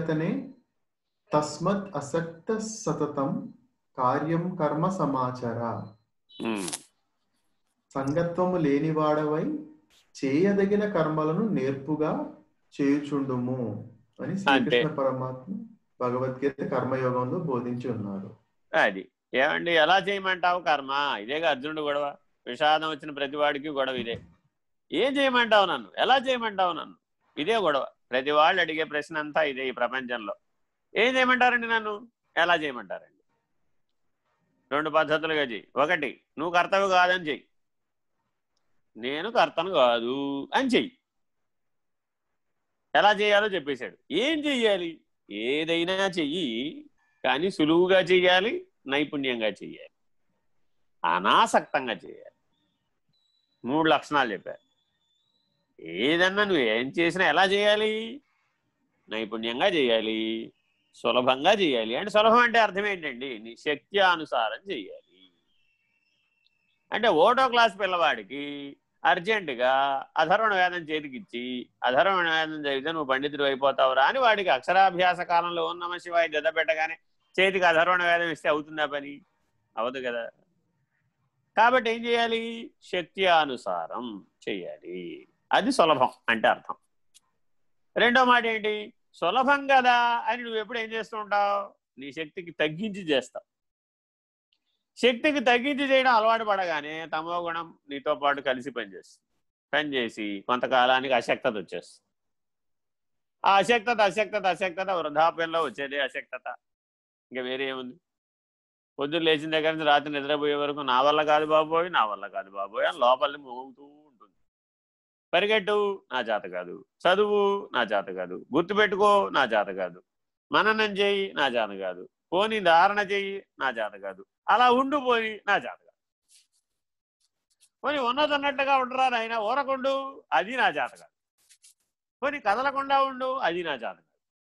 అతనే తస్మత్ అసక్త సతతం కార్యం కర్మ సమాచార. సంగత్వము లేనివాడవై చేయదగిన కర్మలను నేర్పుగా చేయుచుండుము అని శ్రీకృష్ణ పరమాత్మ భగవద్గీత కర్మయోగంలో బోధించి ఉన్నారు అది ఏమండి? ఎలా చేయమంటావు కర్మ? ఇదేగా అర్జునుడు గొడవ. విషాదం వచ్చిన ప్రతి వాడికి గొడవ ఇదే. ఏం చేయమంటావు నన్ను? ఎలా చేయమంటావు నన్ను? ఇదే గొడవ. ప్రతి వాళ్ళు అడిగే ప్రశ్న అంతా ఇదే ఈ ప్రపంచంలో. ఏం చేయమంటారండి నన్ను? ఎలా చేయమంటారండి? రెండు పద్ధతులుగా చెయ్యి. ఒకటి నువ్వు కర్తవి కాదని చెయ్యి. నేను కర్తను కాదు అని చెయ్యి. ఎలా చేయాలో చెప్పేశాడు. ఏం చెయ్యాలి? ఏదైనా చెయ్యి కానీ సులువుగా చెయ్యాలి నైపుణ్యంగా చెయ్యాలి. అనాసక్తంగా చేయాలి మూడు లక్షణాలు చెప్పారు. ఏదన్నా నువ్వు ఏం చేసినా ఎలా చేయాలి? నైపుణ్యంగా చేయాలి. సులభంగా చేయాలి. అంటే సులభం అంటే అర్థం ఏంటండి? నీ శక్తి అనుసారం చేయాలి. అంటే ఓటో క్లాస్ పిల్లవాడికి అర్జెంటుగా అధర్వణ వేదం చేతికిచ్చి అధర్వణ వేదం చదివితే నువ్వు పండితుడు అయిపోతావురా అని వాడికి అక్షరాభ్యాస కాలంలో ఉన్న శివాయి దెద పెట్టగానే చేతికి అధర్వణ వేదం ఇస్తే అవుతుందా పని? అవదు కదా. కాబట్టి ఏం చేయాలి? శక్తి అనుసారం చేయాలి. అది సులభం అంటే అర్థం. రెండో మాట ఏంటి? సులభం కదా అని నువ్వు ఎప్పుడు ఏం చేస్తూ ఉంటావు? నీ శక్తికి తగ్గించి చేస్తావు. శక్తికి తగ్గించి చేయడం అలవాటు పడగానే తమో గుణం నీతో పాటు కలిసి పనిచేస్తుంది పనిచేసి కొంతకాలానికి అశక్తత వచ్చేస్తుంది. ఆ అశక్తత అశక్తత అశక్తత వృద్ధాప్యంలో వచ్చేదే అశక్తత. ఇంకా వేరే ఏముంది? పొద్దున్న లేచిన దగ్గర నుంచి రాత్రి నిద్రపోయే వరకు నా వల్ల కాదు బాబోయ్ నా వల్ల కాదు బాబోయ్ అని లోపలిని మోగుతూ పరిగెట్టు నా చేత కాదు. చదువు నా చేత కాదు. గుర్తుపెట్టుకో నా చేత కాదు. మననం చేయి నా చేత కాదు. పోని ధారణ చేయి నా చేత కాదు. అలా ఉండు పోని నా చేత కాదు. పోని ఉన్నదన్నట్టుగా ఉండరా నాయన? ఊరకుండు అది నా చేత కాదు. పోని కదలకుండా ఉండు అది నా చేత కాదు.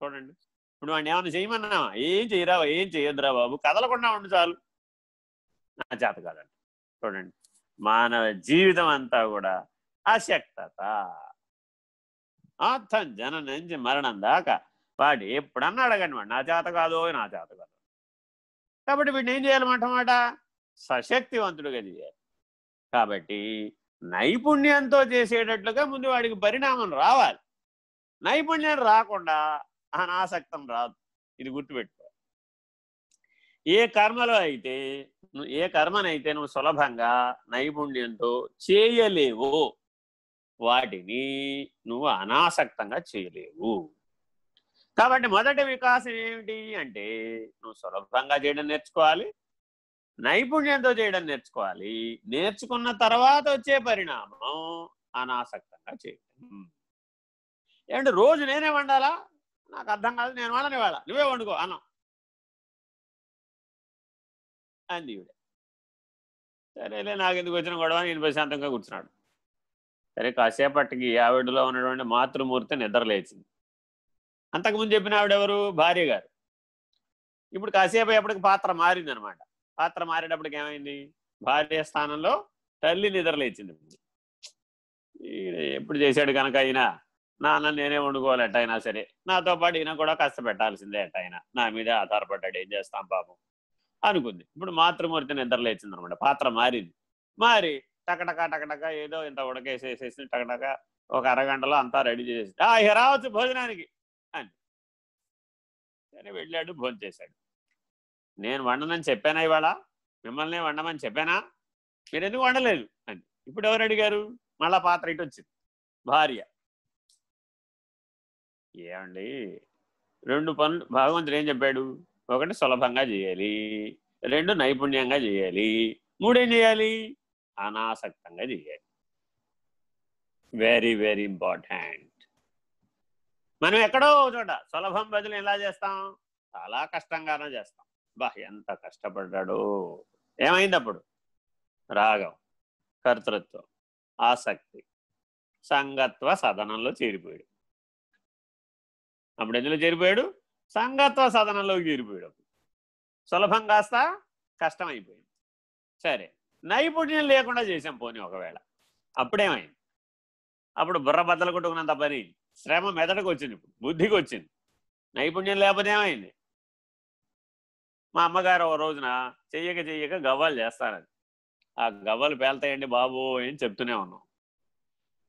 చూడండి. ఇప్పుడు వాడిని ఏమైనా చేయమన్నావా? ఏం చేయరా ఏం చేయొద్దురా బాబు? కదలకుండా ఉండు చాలు. నా చేత కాదండి చూడండి. మానవ జీవితం అంతా కూడా అశక్తత. అర్థం జన నుంచి మరణం దాకా వాడు ఎప్పుడన్నా అడగండి వాడు నా చేత కాదు నా చేత కాదు. కాబట్టి వీడిని ఏం చేయాలన్నమాట సశక్తివంతుడుగా చేయాలి. కాబట్టి నైపుణ్యంతో చేసేటట్లుగా ముందు వాడికి పరిణామం రావాలి. నైపుణ్యం రాకుండా అనాసక్తం రాదు. ఇది గుర్తుపెట్టుకో. ఏ కర్మలో అయితే నువ్వు ఏ కర్మనైతే నువ్వు సులభంగా నైపుణ్యంతో చేయలేవు వాటిని నువ్వు అనాసక్తంగా చేయలేవు. కాబట్టి మొదటి వికాసం ఏమిటి అంటే నువ్వు సులభంగా చేయడం నేర్చుకోవాలి నైపుణ్యంతో చేయడం నేర్చుకోవాలి నేర్చుకున్న తర్వాత వచ్చే పరిణామం అనాసక్తంగా చేయడం ఏమంటే రోజు నేనే వండాలా? నాకు అర్థం కాదు నేను వండని వాళ్ళ నువ్వే వండుకో అన్న. అంది ఈవిడ. సరేలే నాకు ఎందుకు వచ్చిన గొడవ? నేను ప్రశాంతంగా కూర్చున్నాడు సరే కాసేపటికి ఆవిడలో ఉన్నటువంటి మాతృమూర్తి నిద్రలేచింది అంతకుముందు చెప్పిన ఆవిడెవరు? భార్య గారు. ఇప్పుడు కాసేపు ఎప్పటికి పాత్ర మారింది అనమాట పాత్ర మారేటప్పటికి ఏమైంది? భార్య స్థానంలో తల్లి నిద్రలేచింది ఎప్పుడు చేశాడు కనుక అయినా? నాన్న నేనే వండుకోవాలి ఎట్టయినా సరే. నాతో పాటు ఈయన కూడా కష్టపెట్టాల్సిందే ఎట్టయినా నా మీదే ఆధారపడ్డాడు. ఏం చేస్తాం పాపం? అనుకుంది. ఇప్పుడు మాతృమూర్తి నిద్రలేచింది అనమాట పాత్ర మారింది. మారి టకటక టకటక ఏదో ఇంత ఉడకేసేసేసి టకటక ఒక అరగంటలో అంతా రెడీ చేసేసి ఆ ఇక రావచ్చు భోజనానికి అని. సరే వెళ్ళాడు భోజనం చేశాడు. నేను వండనని చెప్పానా ఇవాళ? మిమ్మల్ని వండమని చెప్పానా? మీరు ఎందుకు వండలేదు? అని. ఇప్పుడు ఎవరు అడిగారు? మళ్ళా పాత్ర ఇటు వచ్చింది. భార్య. ఏమండి? రెండు పనులు భగవంతుడు ఏం చెప్పాడు? ఒకటి సులభంగా చేయాలి రెండు నైపుణ్యంగా చేయాలి మూడేం చేయాలి? అనాసక్తంగా చేయాలి వెరీ వెరీ ఇంపార్టెంట్ మనం ఎక్కడో చోట సులభం బదులు ఎలా చేస్తాం చాలా కష్టంగానే చేస్తాం. బా ఎంత కష్టపడ్డాడో. ఏమైంది అప్పుడు? రాగం కర్తృత్వం ఆసక్తి సంగత్వ సదనంలో చేరిపోయాడు. అప్పుడు ఎందులో చేరిపోయాడు? సంగత్వ సదనంలోకి చేరిపోయాడు అప్పుడు. సులభం కాస్త కష్టం అయిపోయింది సరే నైపుణ్యం లేకుండా చేసాం పోనీ ఒకవేళ. అప్పుడేమైంది? అప్పుడు బుర్ర బద్దలు కొట్టుకున్నంత పని శ్రమ మెదడుకు వచ్చింది బుద్ధికి వచ్చింది నైపుణ్యం లేకపోతే ఏమైంది? మా అమ్మగారు ఓ రోజున చెయ్యక చెయ్యక గవ్వలు చేస్తారని ఆ గవ్వలు పేల్తాయండి బాబు అని చెప్తూనే ఉన్నాం.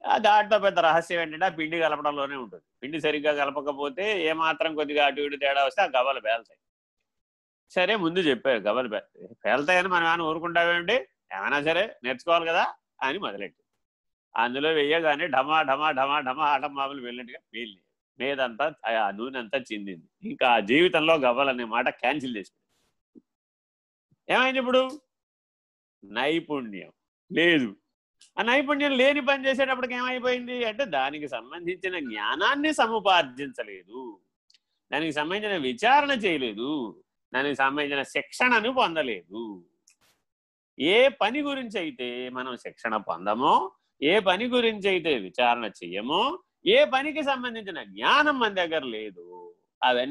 ఆ దాంట్లో పెద్ద రహస్యం ఏంటంటే ఆ పిండి కలపడంలోనే ఉంటుంది. పిండి సరిగ్గా కలపకపోతే ఏమాత్రం కొద్దిగా అటు ఇటు తేడా వస్తే ఆ గవ్వలు పేల్తాయి. సరే ముందు చెప్పారు గవ్వలు పే పేల్తాయని మనం ఏమైనా ఊరుకుంటామేమిటి ఏమైనా సరే నేర్చుకోవాలి కదా అని మొదలెట్టి అందులో వెయ్యగానే ఢమా ఢమా ఢమా ఢమా ఆటం మామూలు వెళ్ళినట్టుగా వీళ్ళు మీదంతా ఆ నూనె అంతా చిందింది. ఇంకా ఆ జీవితంలో గవ్వలనే మాట క్యాన్సిల్ చేసింది. ఏమైంది ఇప్పుడు? నైపుణ్యం. లేదు. ఆ నైపుణ్యం లేని పని చేసేటప్పటికి ఏమైపోయింది? అంటే దానికి సంబంధించిన జ్ఞానాన్ని సముపార్జించలేదు. దానికి సంబంధించిన విచారణ చేయలేదు. దానికి సంబంధించిన శిక్షణను పొందలేదు. ఏ పని గురించి అయితే మనం శిక్షణ పొందమో ఏ పని గురించి అయితే విచారణ చెయ్యమో ఏ పనికి సంబంధించిన జ్ఞానం మన దగ్గర లేదు అవన్నీ